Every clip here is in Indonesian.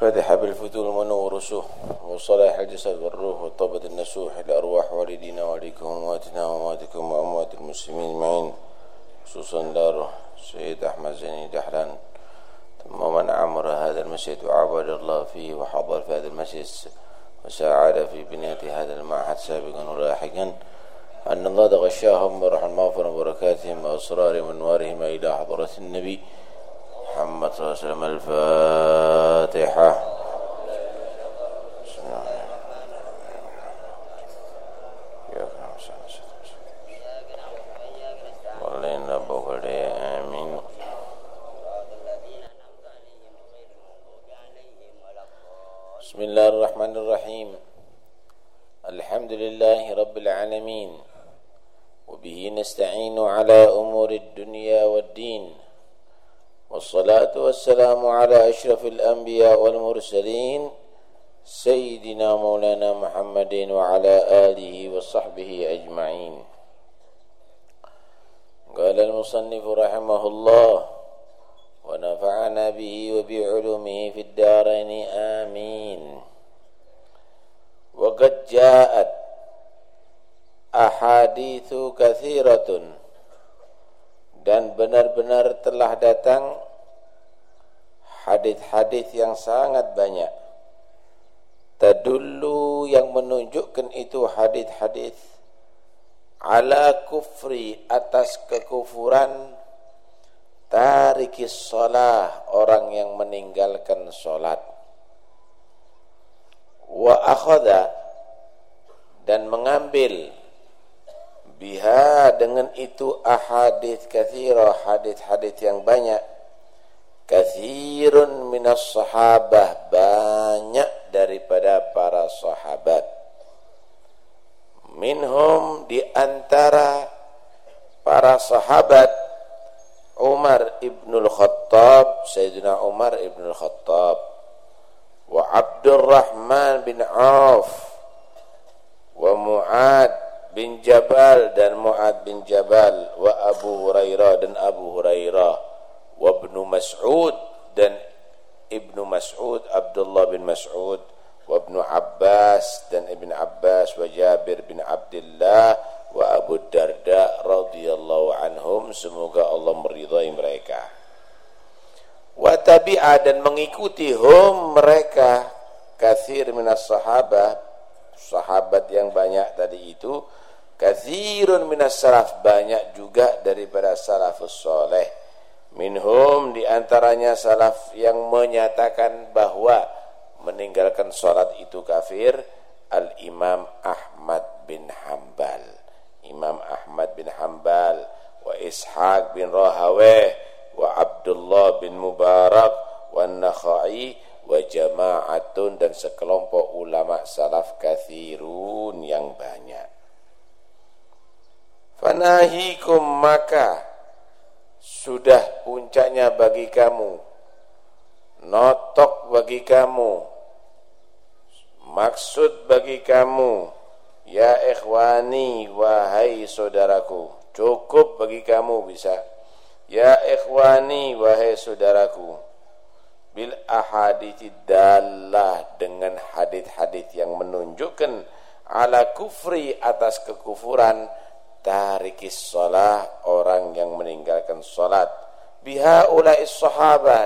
فتح بالفتور المنور رسوح وصلاح الجسد والروح وطبت النسوح لأرواح والدينا وعليكم أمواتنا وأمواتكم وأموات المسلمين معين خصوصا داره سيد أحمد زيني دحران ثم من عمر هذا المسجد وعبد الله فيه وحضر في هذا المسجد وساعد في بنية هذا المعهد سابقا ولاحقا. أن الله غشاهم برحمة المغفرة وبركاتهم وأسرارهم وأنوارهم إلى حضرة النبي. محمد صلى الله عليه وسلم الفاتحة. الأنبياء والمرسلين سيدنا مولانا محمد وعلى آله وصحبه أجمعين قال المصنف رحمه الله ونفعنا به وبعلومه في الدارين آمين وقد جاءت أحاديث كثيرة dan benar-benar telah datang hadis-hadis yang sangat banyak. Tadullu yang menunjukkan itu hadis-hadis ala kufri atas kekufuran tarikis salah orang yang meninggalkan salat wa akhadha dan mengambil biha dengan itu ahadith kathira hadith-hadith yang banyak kathirun minas sahabah banyak daripada para sahabat. Minhum di antara para sahabat Umar ibnul Khattab Sayyidina Umar ibnul Khattab wa Abdurrahman bin Auf wa Mu'ad bin Jabal dan Mu'ad bin Jabal wa Abu Hurairah dan Abu Hurairah wa Ibnu Mas'ud dan Ibnu Mas'ud Abdullah bin Mas'ud wa Ibnu Abbas dan Ibn Abbas wa Jabir bin Abdullah wa Abu Darda radhiyallahu anhum. Semoga Allah meridhai mereka. Wa tabi'a dan mengikuti hum mereka. Kathir minas sahabah sahabat yang banyak tadi itu. Kathirun minas salaf banyak juga daripada salafus soleh. Minhum di antaranya salaf yang menyatakan bahwa meninggalkan sholat itu kafir. Al-Imam Ahmad bin Hambal. Imam Ahmad bin Hambal. Wa Ishaq bin Rahaweh. Wa Abdullah bin Mubarak. Wa Nakhai. Wa jama'atun dan sekelompok ulama salaf kathirun yang banyak. Fanahikum maka sudah puncaknya bagi kamu. Notok bagi kamu. Maksud bagi kamu ya ikhwani wahai saudaraku. Cukup bagi kamu bisa. Ya ikhwani wahai saudaraku. Bil dallah dengan hadith-hadith yang menunjukkan ala kufri atas kekufuran tarikis sholat orang yang meninggalkan sholat biha ulais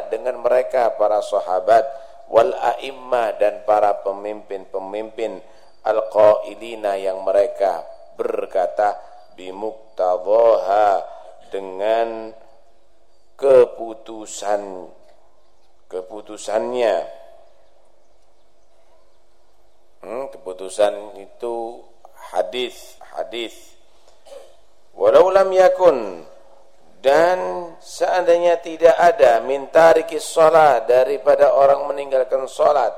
dengan mereka para sahabat wal a'immah dan para pemimpin-pemimpin al-qailina yang mereka berkata bimuktadhaha dengan keputusan keputusannya. Hmm, keputusan itu hadis hadis Walau lam yakun dan seandainya tidak ada mintarikis salat daripada orang meninggalkan salat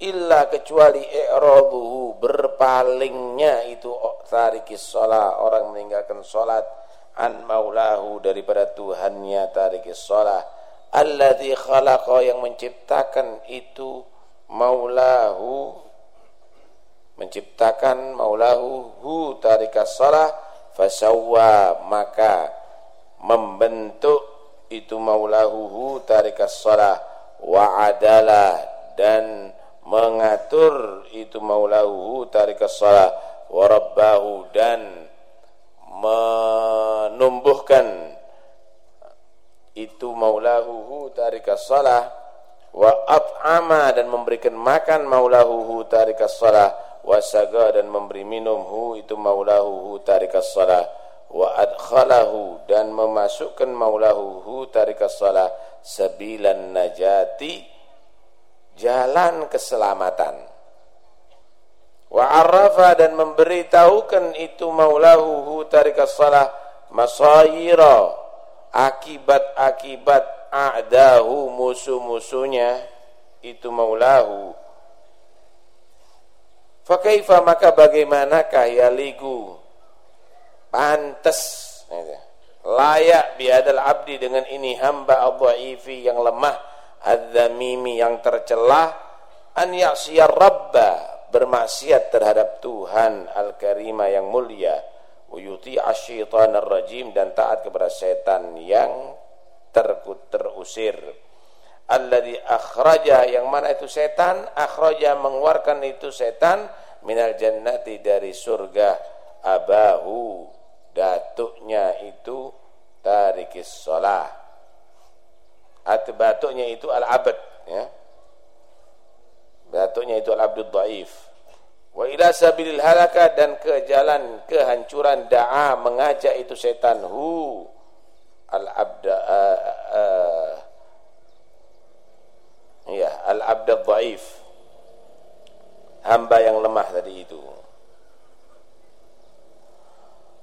illa kecuali i'raduhu berpalingnya itu tarikis salat orang meninggalkan salat an maulahu daripada Tuhannya tarikis salat alladzi khalaqa yang menciptakan itu maulahu menciptakan maulahu hu tarikas salat fasawwa maka membentuk itu maulahuhu tarikas salah wa adalah dan mengatur itu maulahu tarikas salah wa rabbahu dan menumbuhkan itu maulahu tarikas salah wa at'ama dan memberikan makan maulahu tarikas salah wa saga dan memberi minum hu itu maulahu tarikas salah. Wa adkhalahu dan memasukkan maulahu tarikas salah. Sabilan najati jalan keselamatan. Wa arrafa dan memberitahukan itu maulahu tarikas salah. Masayira akibat-akibat a'dahu musuh-musuhnya itu maulahu fakaifa maka bagaimanakah yaligu pantas layak biadal abdi dengan ini hamba adhaifi yang lemah adzamimi yang tercelah an ya'siyar rabba bermaksiat terhadap Tuhan Al-Karima yang mulia uyuti asyaitan rajim dan taat kepada setan yang terkut terusir. Alladzi akhraja yang mana itu setan? Akhraja mengeluarkan itu setan minal jannati dari surga abahu datuknya itu tarikis shalah atau itu al-abad ya Datuknya itu al-abdul dhaif. Wa ila sabilil halaka dan ke jalan kehancuran da'a mengajak itu setan hu al-abda uh, uh, ya al-abdul dhaif. Hamba yang lemah tadi itu.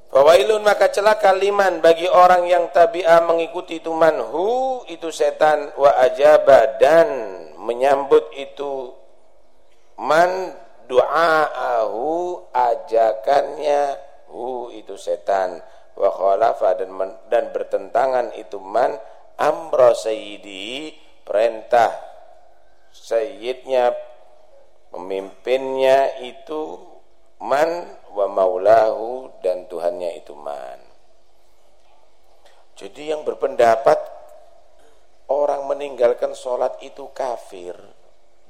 Fawailun maka celaka liman bagi orang yang tabi'ah mengikuti itu manhu itu setan wa ajaba dan menyambut itu man du'aahu ajakannya hu itu setan wa khalafa dan men, dan bertentangan itu man amra sayyidi perintah sayyidnya pemimpinnya itu man wa maulahu dan Tuhannya itu man. Jadi yang berpendapat orang meninggalkan sholat itu kafir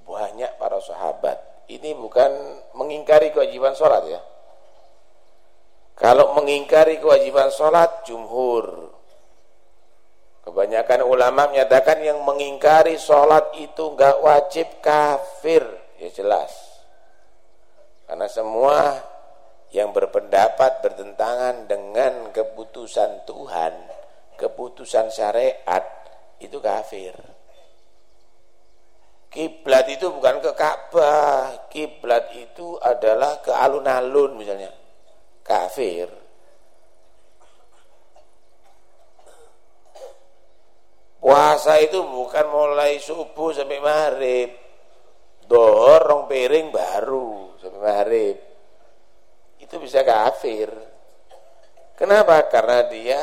banyak para sahabat. Ini bukan mengingkari kewajiban sholat ya. Kalau mengingkari kewajiban sholat jumhur. Kebanyakan ulama menyatakan yang mengingkari sholat itu enggak wajib kafir ya jelas karena semua yang berpendapat bertentangan dengan keputusan Tuhan keputusan syariat itu kafir Kiblat itu bukan ke Ka'bah, kiblat itu adalah ke alun-alun misalnya. Kafir. Puasa itu bukan mulai subuh sampai maghrib. Dohor rong piring baru sampai maghrib. Itu bisa kafir. Kenapa? Karena dia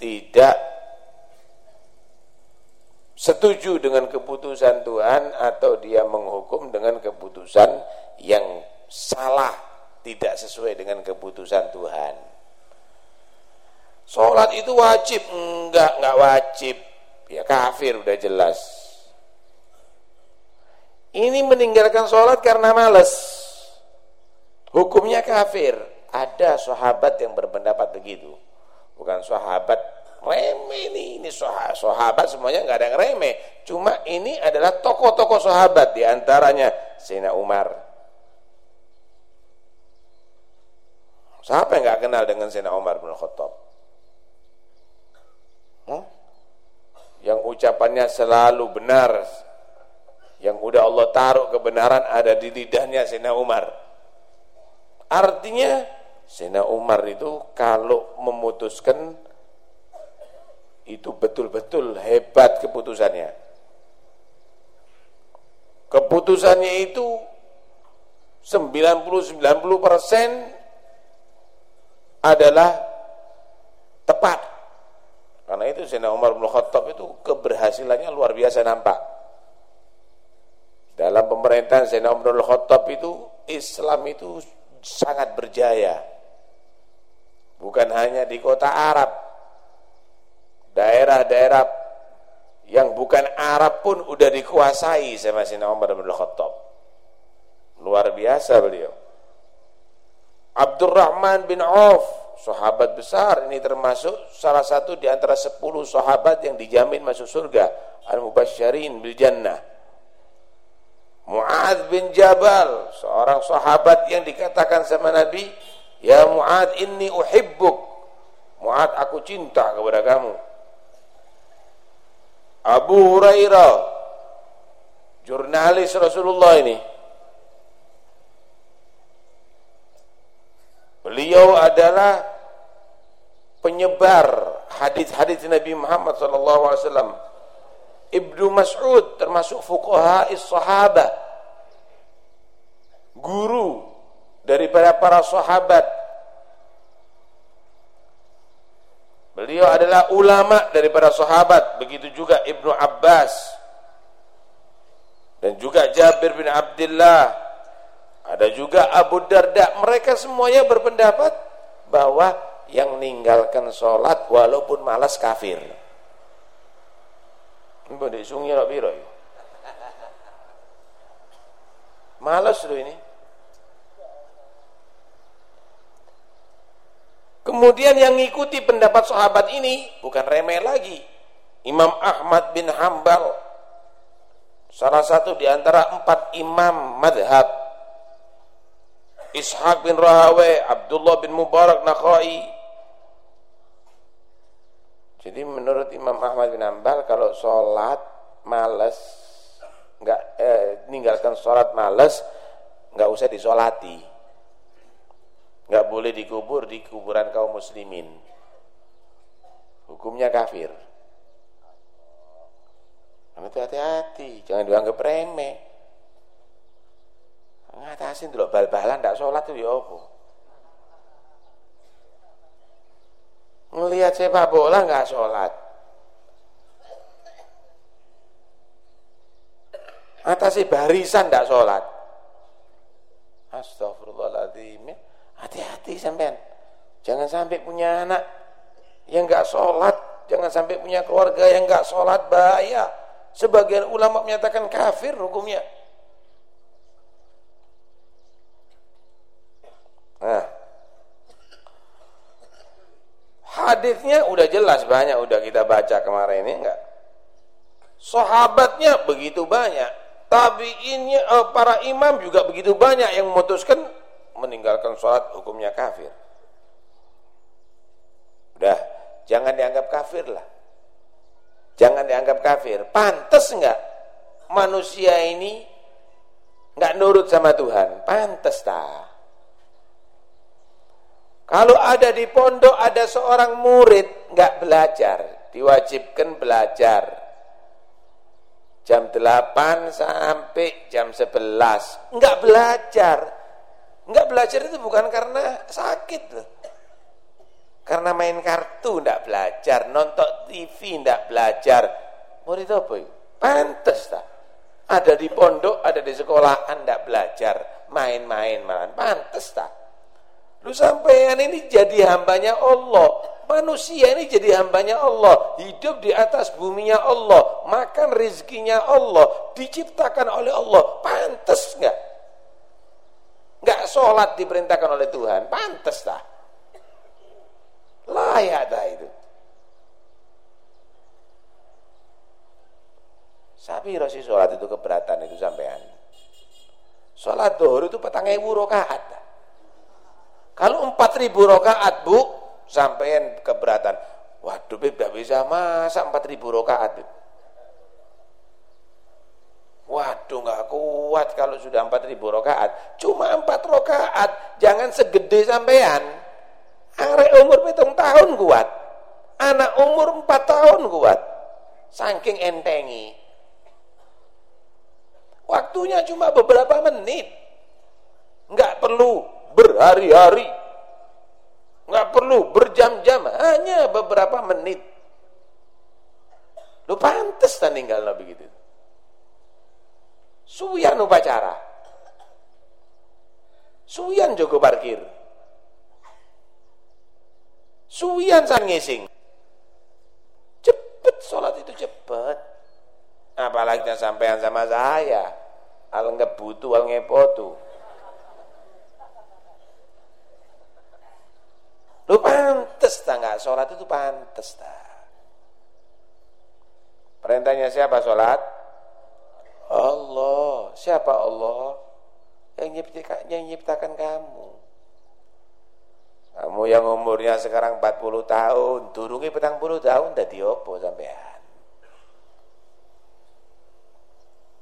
tidak setuju dengan keputusan Tuhan atau dia menghukum dengan keputusan yang salah tidak sesuai dengan keputusan Tuhan sholat itu wajib enggak enggak wajib ya kafir udah jelas ini meninggalkan sholat karena males. Hukumnya kafir. Ada sahabat yang berpendapat begitu. Bukan sahabat remeh ini. Ini sahabat semuanya nggak ada yang remeh. Cuma ini adalah tokoh-tokoh sahabat di antaranya Sina Umar. Siapa yang nggak kenal dengan Sina Umar bin Khattab? Hmm? yang ucapannya selalu benar yang udah Allah taruh kebenaran ada di lidahnya Sina Umar artinya Sina Umar itu kalau memutuskan itu betul-betul hebat keputusannya. Keputusannya itu 90-90% adalah tepat. Karena itu Sayyidina Umar bin Khattab itu keberhasilannya luar biasa nampak. Dalam pemerintahan Sayyidina Umar Khattab itu Islam itu sangat berjaya. Bukan hanya di kota Arab, daerah-daerah yang bukan Arab pun udah dikuasai sama Sayyidina Umar Khattab. Luar biasa beliau. Abdurrahman bin Auf, sahabat besar ini termasuk salah satu di antara sepuluh sahabat yang dijamin masuk surga, al-mubasysyirin bil jannah. Mu'ad bin Jabal, seorang sahabat yang dikatakan sama Nabi, "Ya Mu'ad, inni uhibbuk." Mu'ad, aku cinta kepada kamu. Abu Hurairah, jurnalis Rasulullah ini. Beliau adalah penyebar hadis-hadis Nabi Muhammad SAW Ibnu Mas'ud termasuk fuqaha sahabat guru daripada para sahabat. Beliau adalah ulama daripada sahabat begitu juga Ibnu Abbas. Dan juga Jabir bin Abdullah. Ada juga Abu Darda mereka semuanya berpendapat bahwa yang meninggalkan sholat walaupun malas kafir Mbak di sungai nak biro Malas lu ini. Kemudian yang ngikuti pendapat sahabat ini bukan remeh lagi. Imam Ahmad bin Hambal salah satu di antara empat imam madhab Ishaq bin Rahawe, Abdullah bin Mubarak Nakhai, jadi menurut Imam Ahmad bin Ambal kalau sholat males nggak eh, ninggalkan sholat males nggak usah disolati. Nggak boleh dikubur di kuburan kaum muslimin. Hukumnya kafir. Itu hati-hati jangan dianggap remeh. Ngatasin dulu bal-balan nggak sholat tuh ya apa Ngelihat sepak bola nggak sholat. Atasi barisan nggak sholat. Astagfirullahaladzim. Hati-hati sampean. Jangan sampai punya anak yang nggak sholat. Jangan sampai punya keluarga yang nggak sholat bahaya. Sebagian ulama menyatakan kafir hukumnya. Nah, Hadisnya udah jelas banyak udah kita baca kemarin ini enggak. Sahabatnya begitu banyak, tabiinnya eh, para imam juga begitu banyak yang memutuskan meninggalkan sholat hukumnya kafir. Udah, jangan dianggap kafir lah. Jangan dianggap kafir. Pantas enggak manusia ini enggak nurut sama Tuhan? Pantas tak? Kalau ada di pondok ada seorang murid nggak belajar, diwajibkan belajar. Jam 8 sampai jam 11 nggak belajar. Nggak belajar itu bukan karena sakit loh. Karena main kartu nggak belajar, nonton TV nggak belajar. Murid apa itu? Pantes tak? Ada di pondok, ada di sekolah, anda belajar, main-main malah. Pantes tak? Lu sampean ini jadi hambanya Allah. Manusia ini jadi hambanya Allah. Hidup di atas buminya Allah. Makan rizkinya Allah. Diciptakan oleh Allah. Pantas nggak? Nggak sholat diperintahkan oleh Tuhan. Pantas tak? Layak tak itu? Sapi rosi sholat itu keberatan itu sampean. Sholat dohur itu petang ewu rokaat. Kalau 4000 rakaat Bu, sampean keberatan. Waduh, Beb, gak bisa masa 4000 rakaat, Beb. Waduh, gak kuat kalau sudah 4000 rakaat. Cuma 4 rakaat, jangan segede sampean. Arek umur pitung tahun kuat. Anak umur 4 tahun kuat. Saking entengi. Waktunya cuma beberapa menit. Enggak perlu berhari-hari. Nggak perlu berjam-jam, hanya beberapa menit. Lu pantas tak tinggal begitu. Suyan upacara. Suyan jogo parkir. Suyan san ngising. Cepet sholat itu cepet. apalagi yang sampean sama saya al ngebutu al ngepotu lu pantes tak nggak sholat itu pantes tak perintahnya siapa sholat? Allah. Siapa Allah? Yang nyiptakan, yang nyiptakan kamu. Kamu yang umurnya sekarang 40 tahun turungi petang puluh tahun dadi opo sampean?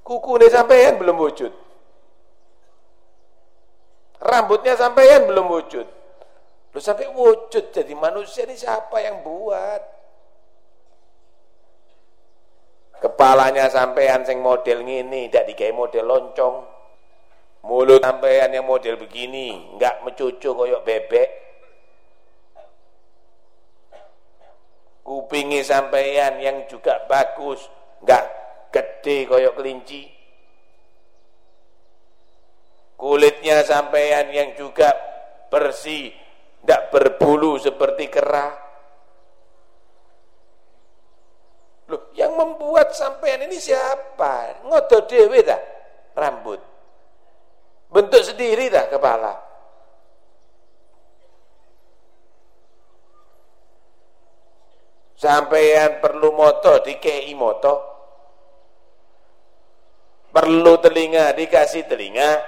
Kuku ini sampean belum wujud. Rambutnya sampean belum wujud. Lu sampai wujud jadi manusia ini siapa yang buat? Kepalanya sampean sing model ngini, tidak dikai model loncong. Mulut sampean yang model begini, enggak mencucu koyok bebek. Kupingi sampean yang juga bagus, enggak gede koyok kelinci kulitnya sampean yang juga bersih tidak berbulu seperti kera. Loh yang membuat sampean ini siapa? Ngodo dewe dah rambut. Bentuk sendiri dah kepala? Sampean perlu moto dikei moto. Perlu telinga dikasih telinga,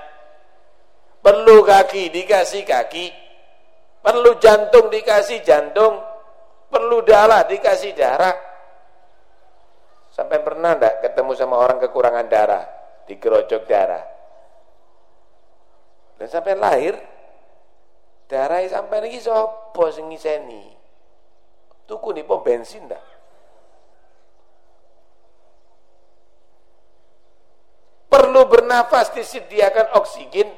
perlu kaki dikasih kaki, perlu jantung dikasih jantung, perlu darah dikasih darah. Sampai pernah enggak ketemu sama orang kekurangan darah, digerojok darah. Dan sampai lahir darah sampai lagi sapa sing ngiseni? Tuku nih pom bensin dah. perlu bernafas disediakan oksigen,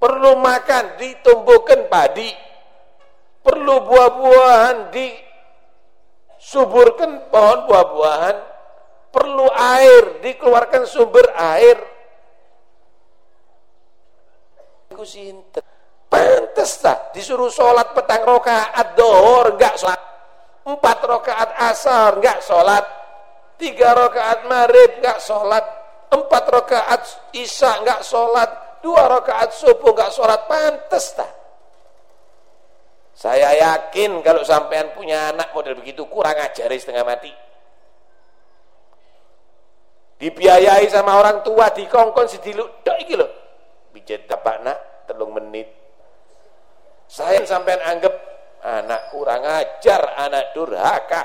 perlu makan ditumbuhkan padi, perlu buah-buahan disuburkan pohon buah-buahan, perlu air dikeluarkan sumber air. Pantes tak disuruh sholat petang rokaat dohor enggak sholat. Empat rokaat asar enggak sholat. Tiga rokaat maghrib enggak sholat empat rakaat isya enggak sholat, dua rakaat subuh enggak sholat, pantas tak? Saya yakin kalau sampean punya anak model begitu kurang ajar setengah mati. Dibiayai sama orang tua dikongkon sediluk dok iki lho. Pijet tapak nak telung menit. Saya sampean anggap anak kurang ajar, anak durhaka.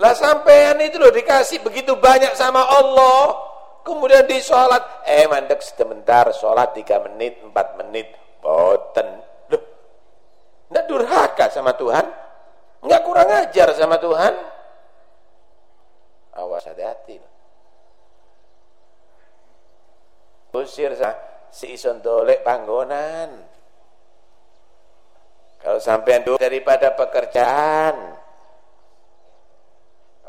Lah sampean itu loh dikasih begitu banyak sama Allah. Kemudian di sholat, eh mandek sebentar, sholat 3 menit, 4 menit, boten. Loh, enggak durhaka sama Tuhan? Enggak kurang ajar sama Tuhan? Awas hati-hati. Usir si ison dolek panggonan. Kalau sampean daripada pekerjaan,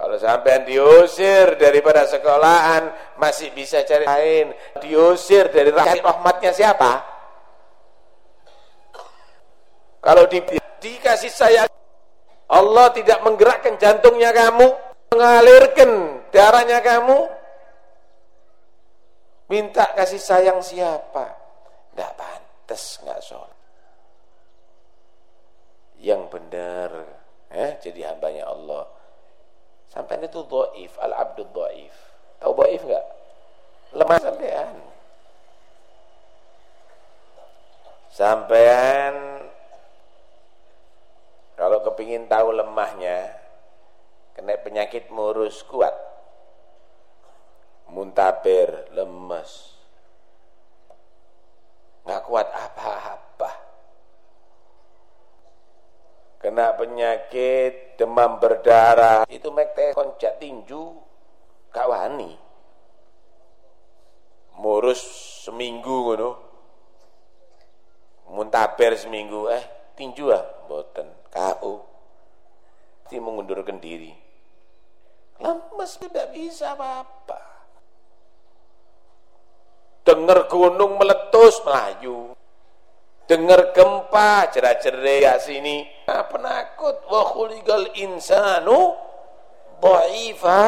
kalau sampean diusir daripada sekolahan, masih bisa cari lain. Diusir dari rahmatnya siapa? Kalau di, dikasih saya, Allah tidak menggerakkan jantungnya kamu, mengalirkan darahnya kamu, minta kasih sayang siapa? Tidak pantas, nggak sholat. Yang benar, eh, jadi hambanya Allah Sampai itu doif, al-abdul doif. Tahu doif enggak? Lemah sampean. Sampean kalau kepingin tahu lemahnya, kena penyakit murus kuat. Muntaber, lemes. Enggak kuat apa-apa kena penyakit demam berdarah. Itu mek konjak tinju gak wani. Murus seminggu ngono. Muntaber seminggu. Eh tinju ah boten KO mesti mengundurkan diri. Lemes tidak bisa apa-apa. Dengar gunung meletus melayu. Dengar gempa cerai-cerai ya sini nah, penakut. Wa khuliqal insanu dha'ifa.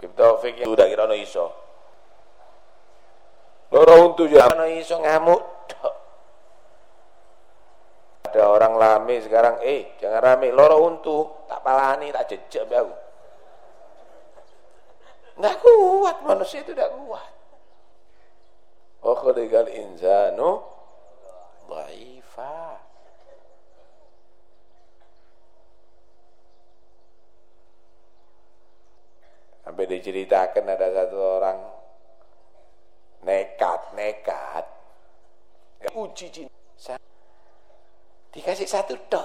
Taufik itu udah kira iso. Loro untu ya. Ono iso ngamuk ada orang lami sekarang eh jangan rame loro untu. Tak palani tak jejak aku. Nggak kuat manusia itu tidak kuat. Wa khuliqal insanu dhaifa sampai diceritakan ada satu orang nekat nekat. Uji cinta. Dikasih satu dok.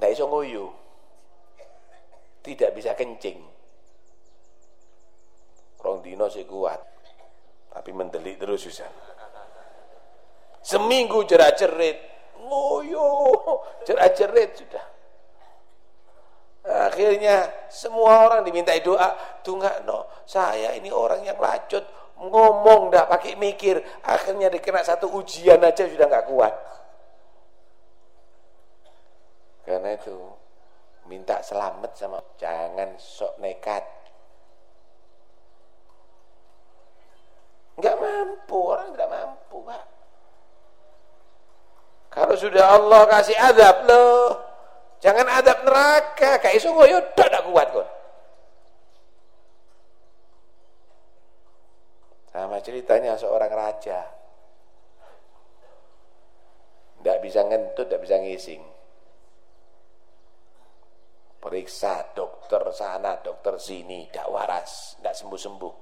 Nggak iso nguyu tidak bisa kencing. Rong dino sih kuat. Tapi mendelik terus susah seminggu jerat jerit ngoyo. Jerat jerit sudah akhirnya semua orang dimintai doa. Tunggak no. Saya ini orang yang lacut. Ngomong ndak pakai mikir. Akhirnya dikena satu ujian aja sudah nggak kuat. Karena itu minta selamat sama jangan sok nekat. Nggak mampu orang tidak mampu pak. Kalau sudah Allah kasih adab loh jangan adab neraka. Kayak iso ngoyo tidak kuat kok. Sama ceritanya seorang raja. Tidak bisa ngentut tidak bisa ngising. Periksa dokter sana dokter sini tidak waras tidak sembuh-sembuh.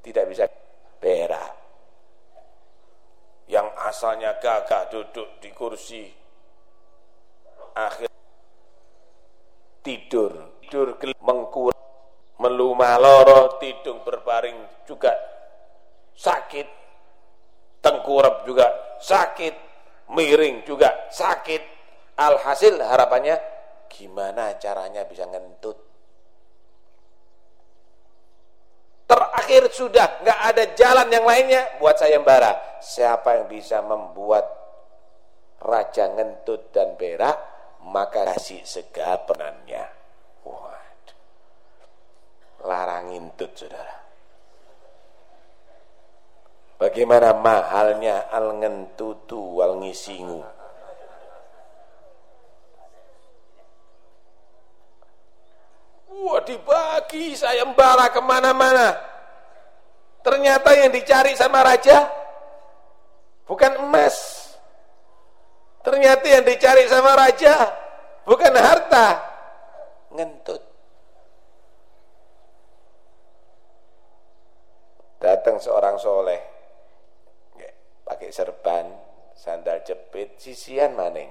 Tidak bisa berak. Yang asalnya gagah duduk di kursi akhir tidur. Tidur mengkur melumah loro tidung berbaring juga. Sakit. Tengkurap juga. Sakit. Miring juga. Sakit. Alhasil harapannya gimana caranya bisa ngentut? Terakhir sudah. Nggak ada jalan yang lainnya. Buat sayembara siapa yang bisa membuat raja ngentut dan berak maka kasih segapenannya waduh larang ngentut saudara bagaimana mahalnya al ngentutu wal ngisingu Wah dibagi sayembara ke mana-mana. Ternyata yang dicari sama raja bukan emas. Ternyata yang dicari sama raja bukan harta, ngentut. Datang seorang soleh, pakai serban, sandal jepit, sisian maning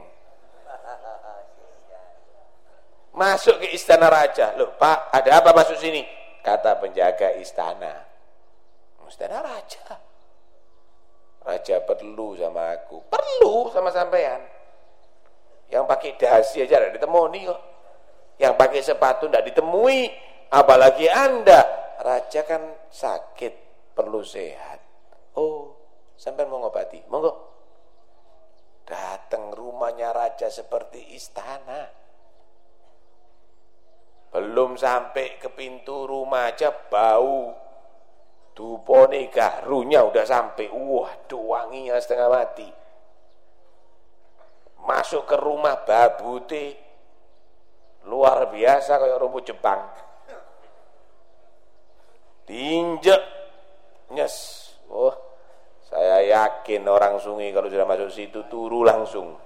Masuk ke istana raja. Loh, Pak, ada apa masuk sini? Kata penjaga istana. Istana raja. Raja perlu sama aku. Perlu sama sampean. Yang pakai dasi aja tidak ditemui kok. Yang pakai sepatu tidak ditemui. Apalagi Anda. Raja kan sakit, perlu sehat. Oh, sampai mau ngobati. Monggo. Datang rumahnya raja seperti istana. Belum sampai ke pintu rumah aja bau. Dupone garunya udah sampai. Wah, wanginya setengah mati. Masuk ke rumah babute luar biasa kayak rumput Jepang. Diinjek nyes. Oh, saya yakin orang sungai kalau sudah masuk situ turu langsung.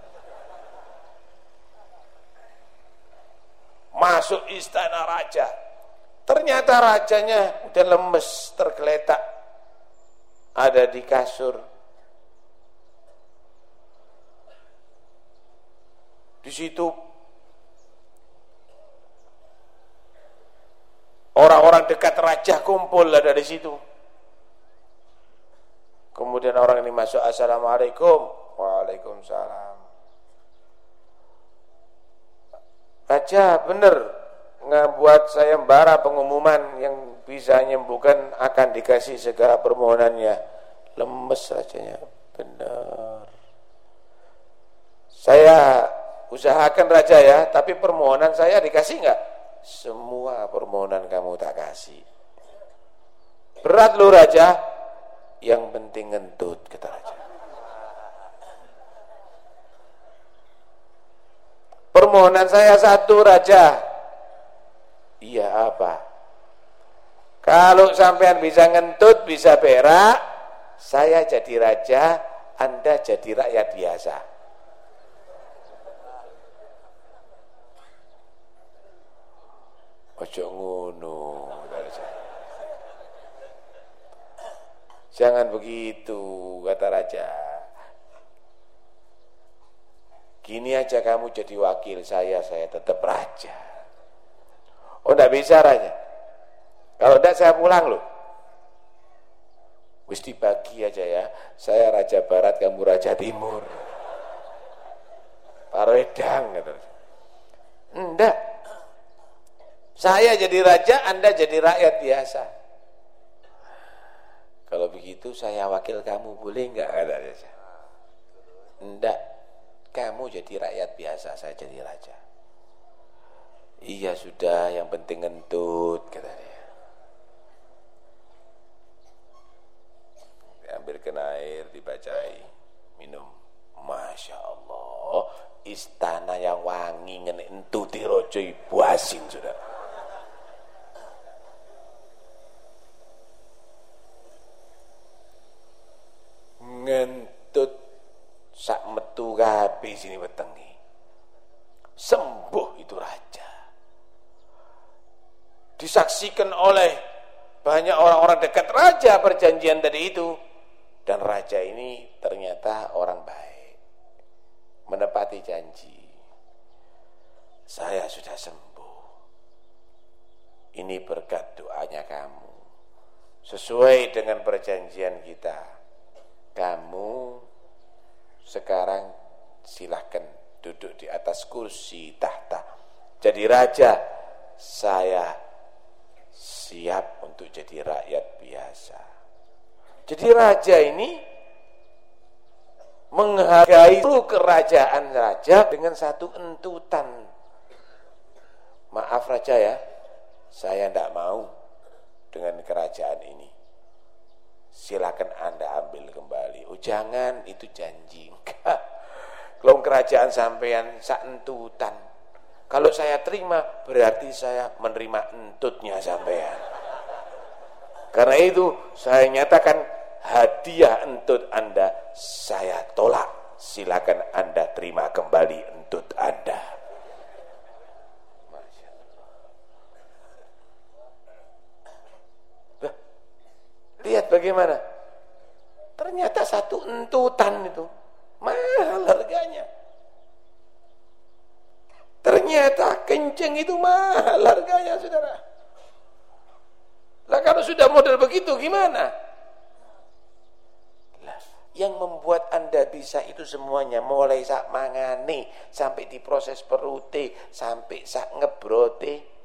masuk istana raja ternyata rajanya udah lemes tergeletak ada di kasur di situ orang-orang dekat raja kumpul ada di situ kemudian orang ini masuk assalamualaikum waalaikumsalam Raja benar ngebuat sayembara pengumuman yang bisa menyembuhkan akan dikasih segala permohonannya. Lemes rajanya. Benar. Saya usahakan raja ya, tapi permohonan saya dikasih enggak? Semua permohonan kamu tak kasih. Berat lu raja, yang penting ngentut kata raja. Permohonan saya satu raja. Iya apa? Kalau sampean bisa ngentut, bisa berak, saya jadi raja, Anda jadi rakyat biasa. Ojo ngono. Jangan begitu, kata raja. Gini aja kamu jadi wakil saya, saya tetap raja. Oh enggak bisa raja. Kalau enggak saya pulang loh. Wis dibagi aja ya. Saya raja barat, kamu raja timur. Paredang gitu. Enggak. Saya jadi raja, Anda jadi rakyat biasa. Kalau begitu saya wakil kamu boleh enggak Enggak. Kamu jadi rakyat biasa, saya jadi raja. Iya sudah, yang penting ngentut, kata dia. Ambilkan air, dibacai, minum. Masya Allah, istana yang wangi ngentuti rojo ibu asin sudah. Ngentut sak metu kabeh sini wetengi. Sembuh itu raja. Disaksikan oleh banyak orang-orang dekat raja perjanjian tadi itu dan raja ini ternyata orang baik. Menepati janji. Saya sudah sembuh. Ini berkat doanya kamu. Sesuai dengan perjanjian kita. Kamu sekarang silahkan duduk di atas kursi tahta. Jadi raja, saya siap untuk jadi rakyat biasa. Jadi raja ini menghargai kerajaan raja dengan satu entutan. Maaf raja ya, saya tidak mau dengan kerajaan ini silakan anda ambil kembali. Oh jangan, itu janji. Kalau kerajaan sampean entutan. Kalau saya terima, berarti saya menerima entutnya sampean. Karena itu, saya nyatakan hadiah entut anda, saya tolak. Silakan anda terima kembali entut anda. Lihat bagaimana. Ternyata satu entutan itu. Mahal harganya. Ternyata kencing itu mahal harganya, saudara. Lah kalau sudah model begitu gimana? Yang membuat anda bisa itu semuanya mulai sak mangane sampai diproses perute sampai sak ngebrote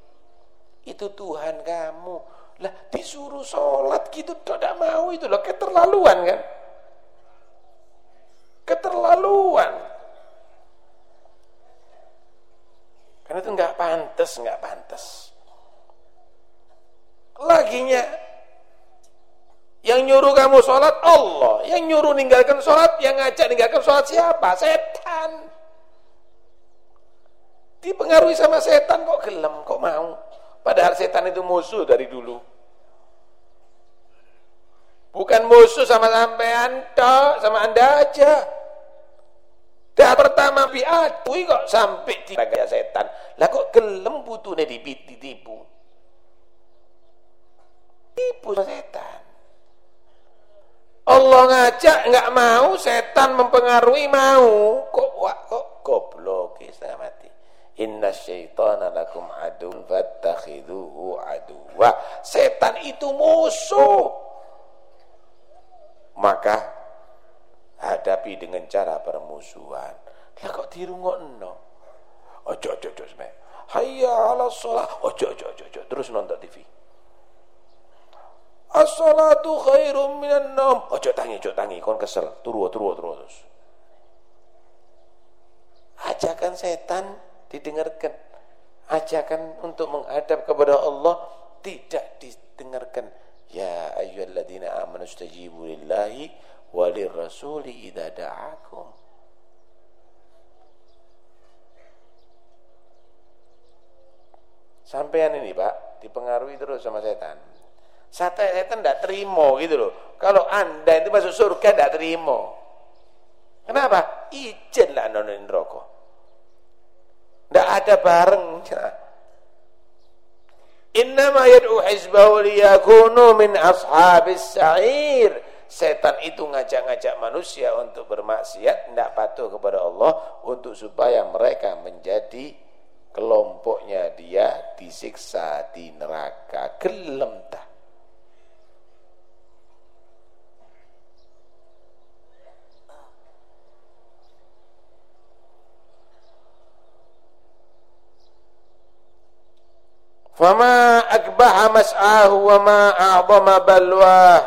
itu Tuhan kamu lah disuruh sholat gitu tidak mau itu loh keterlaluan kan? Keterlaluan. Karena itu nggak pantas, nggak pantas. Laginya yang nyuruh kamu sholat Allah, yang nyuruh ninggalkan sholat, yang ngajak ninggalkan sholat siapa? Setan. Dipengaruhi sama setan kok gelem, kok mau. Padahal setan itu musuh dari dulu. Bukan musuh sama sampean tok, sama Anda aja. Dah pertama piatui kok sampai di kayak setan. Lah kok gelem putune ditipu. Tipu setan. Allah ngajak nggak mau, setan mempengaruhi mau. Kok wak kok goblok saya mati. Inna syaitana lakum adun fattakhiduhu aduwa. Setan itu musuh maka hadapi dengan cara permusuhan. Lah kok dirungokno? Ojo ojo ojo sampe. Hayya 'ala shalah. Ojo ojo ojo ojo terus nonton TV. As-salatu khairum minan naum. Ojo tangi, ojo tangi, kon kesel. Turu turu turu terus. ajakan setan didengarkan ajakan untuk menghadap kepada Allah tidak didengarkan ya ayyuhalladzina amanu stajibu lillahi walir rasuli idza da'akum. Sampean ini Pak dipengaruhi terus sama setan. Setan setan tidak terima gitu loh. Kalau anda itu masuk surga tidak terima. Kenapa? Izin lah nonin rokok tidak ada bareng Innama yad'u hizbahu liyakunu min ashabis sa'ir. Setan itu ngajak-ngajak manusia untuk bermaksiat, tidak patuh kepada Allah untuk supaya mereka menjadi kelompoknya dia disiksa di neraka. Gelem tak? Fama akbaha mas'ahu wa ma a'zama balwah.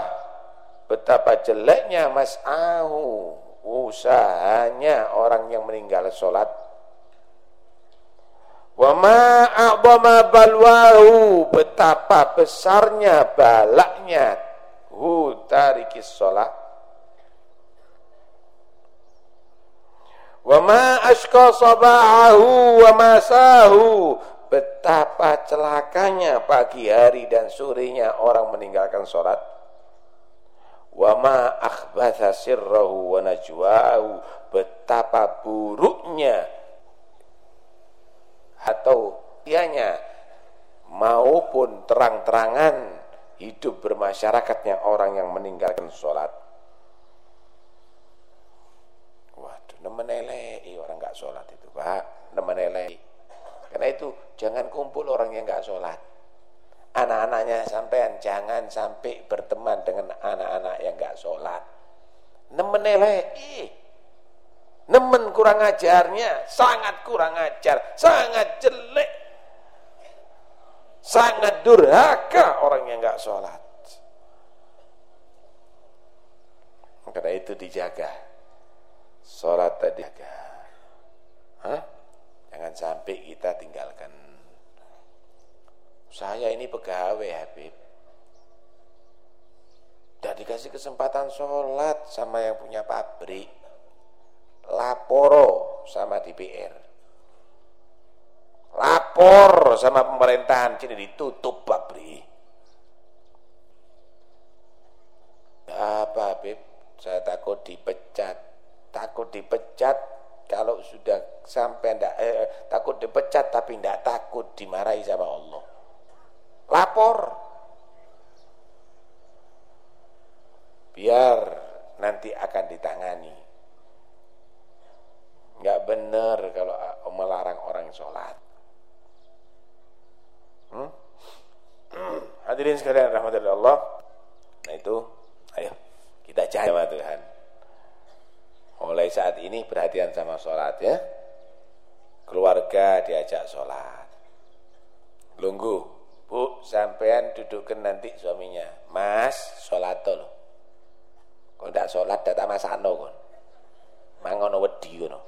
Betapa jeleknya mas'ahu, usahanya orang yang meninggal sholat. Wa ma a'zama balwahu, betapa besarnya balaknya hu tarikis sholat. Wa ma ashqa sabahu wa masahu, betapa celakanya pagi hari dan sorenya orang meninggalkan sholat. Wa ma akhbatha sirrahu wa betapa buruknya atau ianya maupun terang-terangan hidup bermasyarakatnya orang yang meninggalkan sholat. Waduh nemen orang gak sholat itu pak. Nemen karena itu jangan kumpul orang yang nggak sholat. Anak-anaknya sampean jangan sampai berteman dengan anak-anak yang nggak sholat. Nemen elei. Nemen kurang ajarnya, sangat kurang ajar, sangat jelek. Sangat durhaka orang yang nggak sholat. Karena itu dijaga. Sholat tadi. Hah? Jangan sampai kita tinggalkan. Saya ini pegawai Habib. Tidak dikasih kesempatan sholat sama yang punya pabrik. Laporo sama DPR. Lapor sama pemerintahan. Jadi ditutup pabrik. Apa Habib? Saya takut dipecat. Takut dipecat kalau sudah sampai ndak eh, takut dipecat tapi ndak takut dimarahi sama Allah. Lapor. Biar nanti akan ditangani. Enggak benar kalau melarang orang sholat. Hmm? Hadirin sekalian rahmatullah Allah. Nah itu, ayo kita cari sama Tuhan. Mulai saat ini perhatian sama sholat ya. Keluarga diajak sholat. Lunggu, bu, sampean dudukkan nanti suaminya. Mas, sholat loh. Kalau tidak sholat, data masakno kon. Mangono wedi kono.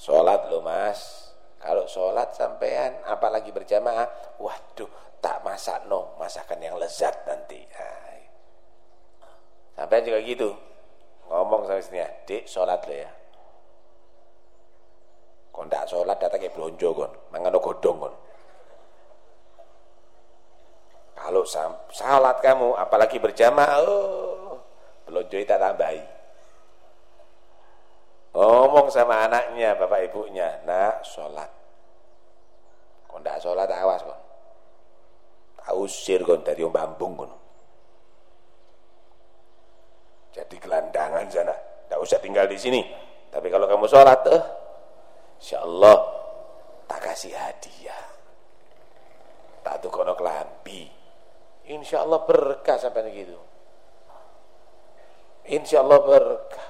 Sholat loh mas. Kalau sholat sampean, apalagi berjamaah, waduh, tak masak no, masakan yang lezat nanti. Nah, sampean juga gitu ngomong sama istrinya dik sholat lo ya kau ndak sholat datang ke blonjo kon mangan godong kon kalau salat kamu apalagi berjamaah oh blonjo tak tambahi. Ngomong sama anaknya bapak ibunya nak sholat kau ndak sholat awas kon. Tak usir kon dari bambung kon. Jadi gelandangan sana. Tidak usah tinggal di sini. Tapi kalau kamu sholat eh, insya Allah tak kasih hadiah. Tak tuh kono kelambi insya Allah berkah sampai gitu insya Allah berkah.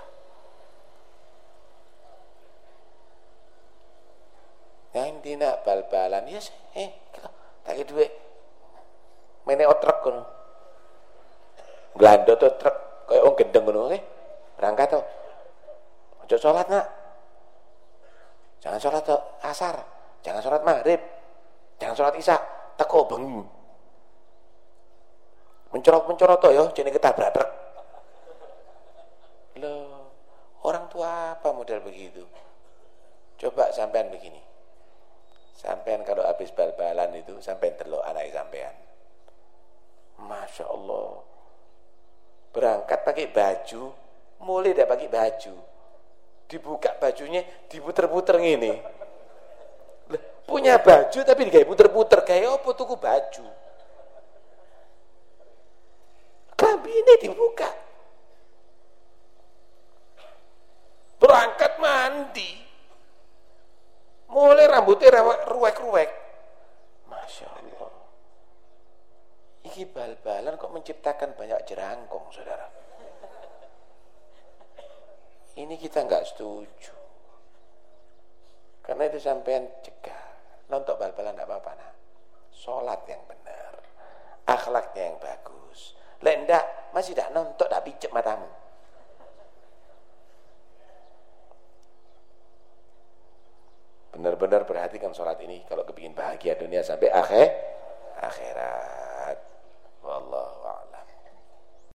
Yang tidak bal-balan ya yes, eh tak duit. Main otrek kono. Gelando tuh truk kayak orang gendeng ngono oke berangkat tuh ojo sholat nak. Jangan sholat asar, jangan sholat maghrib, jangan sholat isya, teko bengi. Mencorot-mencorot jadi ketabrak truk. Loh, orang tua apa model begitu? Coba sampean begini. Sampean kalau habis bal-balan itu sampean teluk anak sampean. Masya Allah. Berangkat pakai baju, mulai tidak pakai baju. Dibuka bajunya, diputer-puter gini. Punya baju tapi digawe puter-puter kayak apa tuku baju. Ini dibuka. Berangkat mandi. Mulai rambutnya ruwek-ruwek. Masya Allah. Iki bal-balan kok menciptakan banyak jerangkong, saudara. Ini kita nggak setuju. Karena itu sampean cegah. Nonton bal-balan enggak apa-apa nah. Sholat yang benar. Akhlaknya yang bagus. Lain masih tidak nonton tidak picit matamu. Benar-benar perhatikan sholat ini kalau kepingin bahagia dunia sampai akhir akhirat. Wallahu